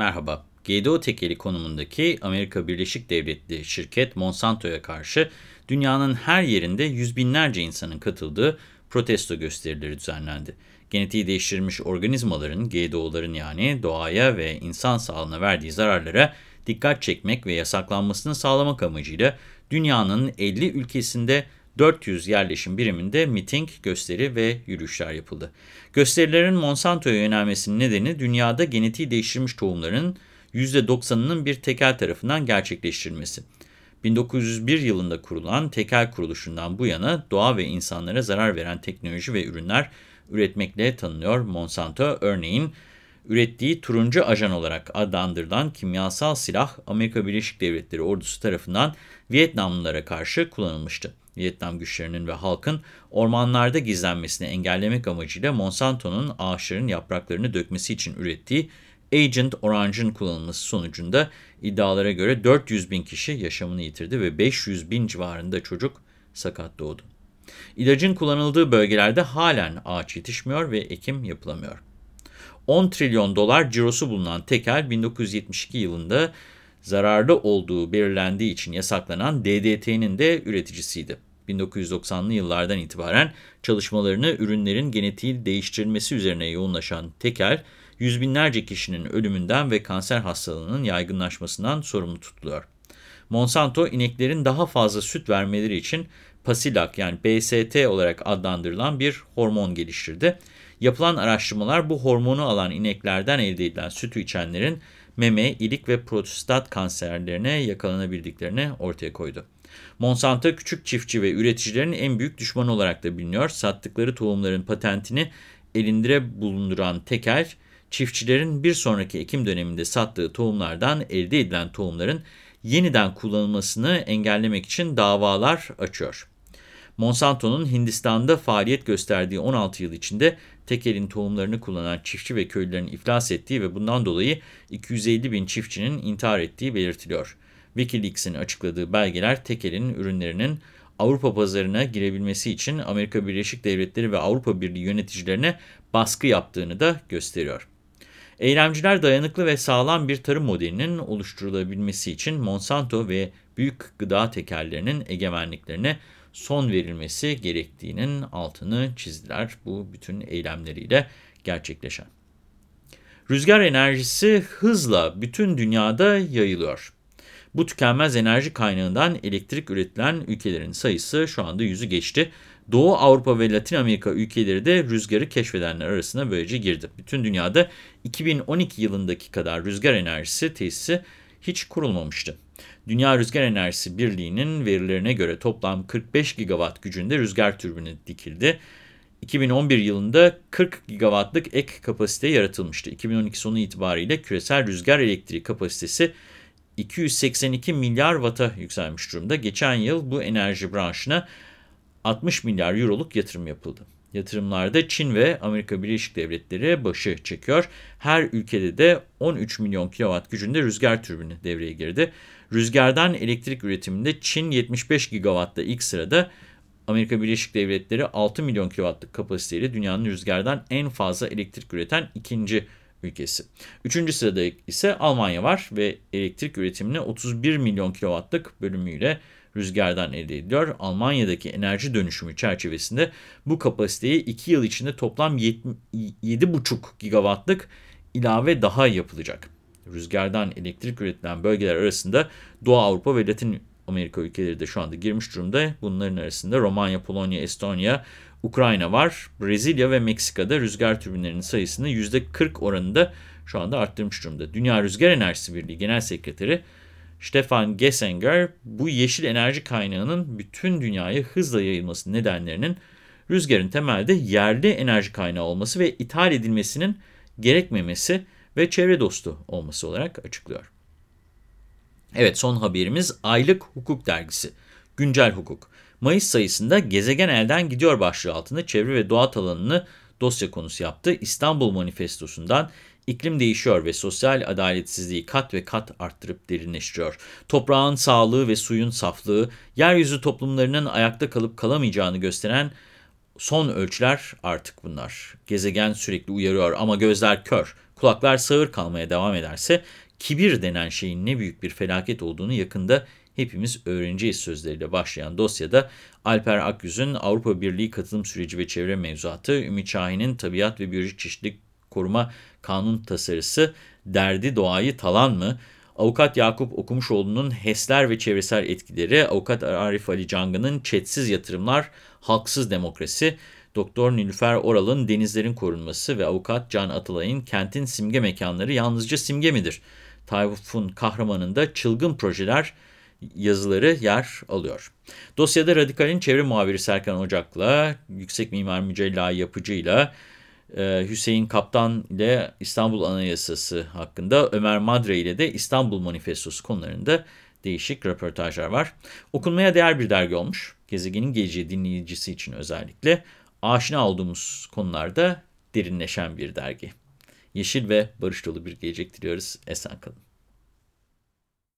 Merhaba. GDO tekeli konumundaki Amerika Birleşik Devletleri şirket Monsanto'ya karşı dünyanın her yerinde yüz binlerce insanın katıldığı protesto gösterileri düzenlendi. Genetiği değiştirilmiş organizmaların, GDO'ların yani doğaya ve insan sağlığına verdiği zararlara dikkat çekmek ve yasaklanmasını sağlamak amacıyla dünyanın 50 ülkesinde 400 yerleşim biriminde miting, gösteri ve yürüyüşler yapıldı. Gösterilerin Monsanto'ya yönelmesinin nedeni dünyada genetiği değiştirilmiş tohumların %90'ının bir tekel tarafından gerçekleştirilmesi. 1901 yılında kurulan tekel kuruluşundan bu yana doğa ve insanlara zarar veren teknoloji ve ürünler üretmekle tanınıyor. Monsanto örneğin ürettiği turuncu ajan olarak adlandırılan kimyasal silah Amerika Birleşik Devletleri ordusu tarafından Vietnamlılara karşı kullanılmıştı. Vietnam güçlerinin ve halkın ormanlarda gizlenmesini engellemek amacıyla Monsanto'nun ağaçların yapraklarını dökmesi için ürettiği Agent Orange'ın kullanılması sonucunda iddialara göre 400 bin kişi yaşamını yitirdi ve 500 bin civarında çocuk sakat doğdu. İlacın kullanıldığı bölgelerde halen ağaç yetişmiyor ve ekim yapılamıyor. 10 trilyon dolar cirosu bulunan tekel 1972 yılında zararlı olduğu belirlendiği için yasaklanan DDT'nin de üreticisiydi. 1990'lı yıllardan itibaren çalışmalarını ürünlerin genetiği değiştirilmesi üzerine yoğunlaşan tekel, yüz binlerce kişinin ölümünden ve kanser hastalığının yaygınlaşmasından sorumlu tutuluyor. Monsanto ineklerin daha fazla süt vermeleri için Pasilac yani BST olarak adlandırılan bir hormon geliştirdi. Yapılan araştırmalar bu hormonu alan ineklerden elde edilen sütü içenlerin meme, ilik ve prostat kanserlerine yakalanabildiklerini ortaya koydu. Monsanto küçük çiftçi ve üreticilerin en büyük düşmanı olarak da biliniyor. Sattıkları tohumların patentini elindire bulunduran tekel, çiftçilerin bir sonraki ekim döneminde sattığı tohumlardan elde edilen tohumların yeniden kullanılmasını engellemek için davalar açıyor. Monsanto'nun Hindistan'da faaliyet gösterdiği 16 yıl içinde tekelin tohumlarını kullanan çiftçi ve köylülerin iflas ettiği ve bundan dolayı 250 bin çiftçinin intihar ettiği belirtiliyor. Wikileaks'in açıkladığı belgeler tekelin ürünlerinin Avrupa pazarına girebilmesi için Amerika Birleşik Devletleri ve Avrupa Birliği yöneticilerine baskı yaptığını da gösteriyor. Eylemciler dayanıklı ve sağlam bir tarım modelinin oluşturulabilmesi için Monsanto ve büyük gıda tekerlerinin egemenliklerine son verilmesi gerektiğinin altını çizdiler bu bütün eylemleriyle gerçekleşen. Rüzgar enerjisi hızla bütün dünyada yayılıyor. Bu tükenmez enerji kaynağından elektrik üretilen ülkelerin sayısı şu anda yüzü geçti. Doğu Avrupa ve Latin Amerika ülkeleri de rüzgarı keşfedenler arasına böylece girdi. Bütün dünyada 2012 yılındaki kadar rüzgar enerjisi tesisi hiç kurulmamıştı. Dünya Rüzgar Enerjisi Birliği'nin verilerine göre toplam 45 gigawatt gücünde rüzgar türbini dikildi. 2011 yılında 40 gigawattlık ek kapasite yaratılmıştı. 2012 sonu itibariyle küresel rüzgar elektriği kapasitesi 282 milyar watt'a yükselmiş durumda. Geçen yıl bu enerji branşına 60 milyar euroluk yatırım yapıldı. Yatırımlarda Çin ve Amerika Birleşik Devletleri başı çekiyor. Her ülkede de 13 milyon kilowatt gücünde rüzgar türbini devreye girdi. Rüzgardan elektrik üretiminde Çin 75 gigawattla ilk sırada, Amerika Birleşik Devletleri 6 milyon kilowattlık kapasiteyle dünyanın rüzgardan en fazla elektrik üreten ikinci ülkesi. Üçüncü sırada ise Almanya var ve elektrik üretimine 31 milyon kilowattlık bölümüyle rüzgardan elde ediliyor. Almanya'daki enerji dönüşümü çerçevesinde bu kapasiteyi 2 yıl içinde toplam 7,5 gigawattlık ilave daha yapılacak. Rüzgardan elektrik üretilen bölgeler arasında Doğu Avrupa ve Latin Amerika ülkeleri de şu anda girmiş durumda. Bunların arasında Romanya, Polonya, Estonya, Ukrayna var. Brezilya ve Meksika'da rüzgar türbinlerinin sayısını %40 oranında şu anda arttırmış durumda. Dünya Rüzgar Enerjisi Birliği Genel Sekreteri Stefan Gessinger bu yeşil enerji kaynağının bütün dünyaya hızla yayılması nedenlerinin rüzgarın temelde yerli enerji kaynağı olması ve ithal edilmesinin gerekmemesi ve çevre dostu olması olarak açıklıyor. Evet son haberimiz Aylık Hukuk Dergisi. Güncel Hukuk. Mayıs sayısında Gezegen Elden Gidiyor başlığı altında çevre ve doğa alanını dosya konusu yaptı. İstanbul Manifestosu'ndan iklim değişiyor ve sosyal adaletsizliği kat ve kat arttırıp derinleştiriyor. Toprağın sağlığı ve suyun saflığı, yeryüzü toplumlarının ayakta kalıp kalamayacağını gösteren son ölçüler artık bunlar. Gezegen sürekli uyarıyor ama gözler kör Kulaklar sağır kalmaya devam ederse kibir denen şeyin ne büyük bir felaket olduğunu yakında hepimiz öğreneceğiz sözleriyle başlayan dosyada Alper Akyüz'ün Avrupa Birliği katılım süreci ve çevre mevzuatı, Ümit Şahin'in tabiat ve biyolojik çeşitlilik koruma kanun tasarısı, derdi doğayı talan mı, Avukat Yakup Okumuşoğlu'nun HES'ler ve çevresel etkileri, Avukat Arif Ali Cangı'nın Çetsiz Yatırımlar, Halksız Demokrasi, Doktor Nilüfer Oral'ın Denizlerin Korunması ve Avukat Can Atalay'ın Kentin Simge Mekanları Yalnızca Simge midir? Tayfun Kahraman'ın da Çılgın Projeler yazıları yer alıyor. Dosyada Radikal'in çevre muhabiri Serkan Ocak'la, Yüksek Mimar Mücella Yapıcı'yla, Hüseyin Kaptan ile İstanbul Anayasası hakkında, Ömer Madre ile de İstanbul Manifestosu konularında değişik röportajlar var. Okunmaya değer bir dergi olmuş. Gezegenin Geleceği dinleyicisi için özellikle aşina olduğumuz konularda derinleşen bir dergi. Yeşil ve barış dolu bir gelecek diliyoruz. Esen kalın.